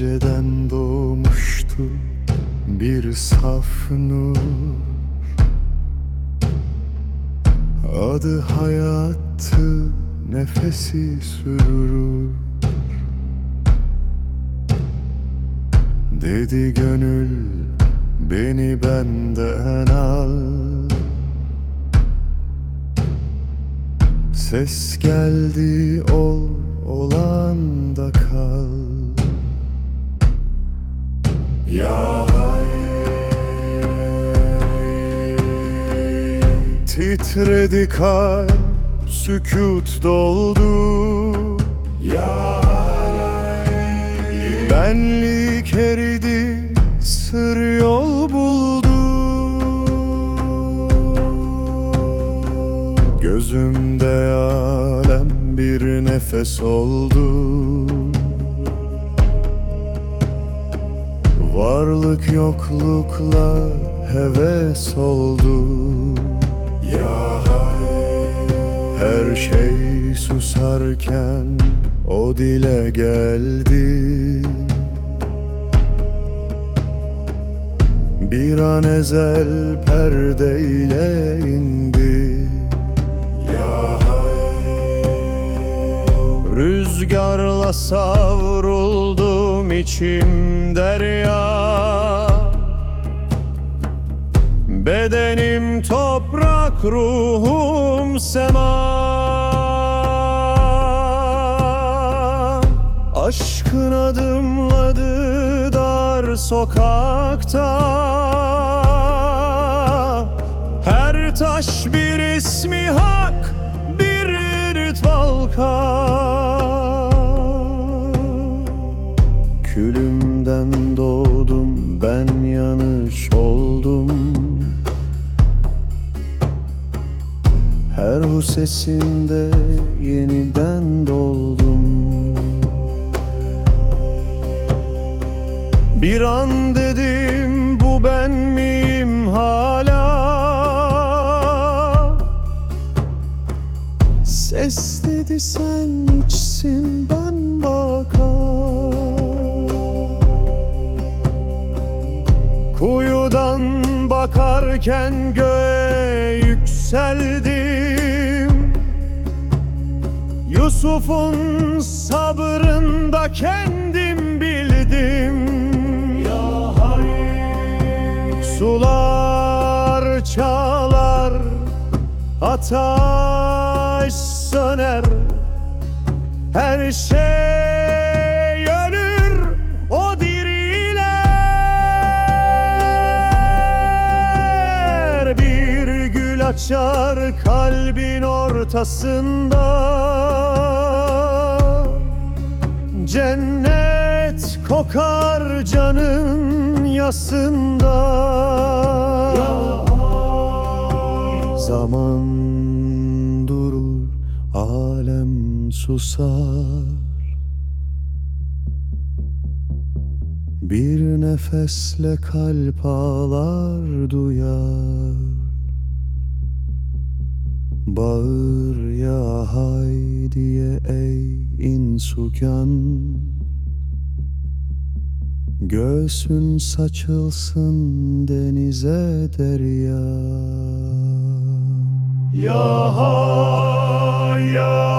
Geceden doğmuştu bir saf nur. Adı hayattı nefesi sürür. Dedi gönül beni benden al. Ses geldi ol olan da kal Ya Titredi kalp sükut doldu. Ya Benlik eridi sır yol buldu. Gözümde alem bir nefes oldu Varlık yoklukla heves oldu. Ya Her şey susarken o dile geldi. Bir an ezel perdeyle indi. Ya Rüzgarla savruldum içim derya. Bedenim toprak, ruhum sema. Aşkın adımladı dar sokakta. Her taş bir ismi hak, bir irtvalka Külümden doğdum ben yanış oldum. Her bu sesinde yeniden doldum Bir an dedim bu ben miyim hala? Ses dedi sen içsin ben bakarken göğe yükseldim. Yusuf'un sabrında kendim bildim. Ya Sular çalar Ateş söner. Her şey açar kalbin ortasında. Cennet kokar canın yasında. Zaman durur, alem susar. Bir nefesle kalp ağlar duyar Bağır ya hay diye ey insukan. Göğsün saçılsın denize derya. Ya hay ya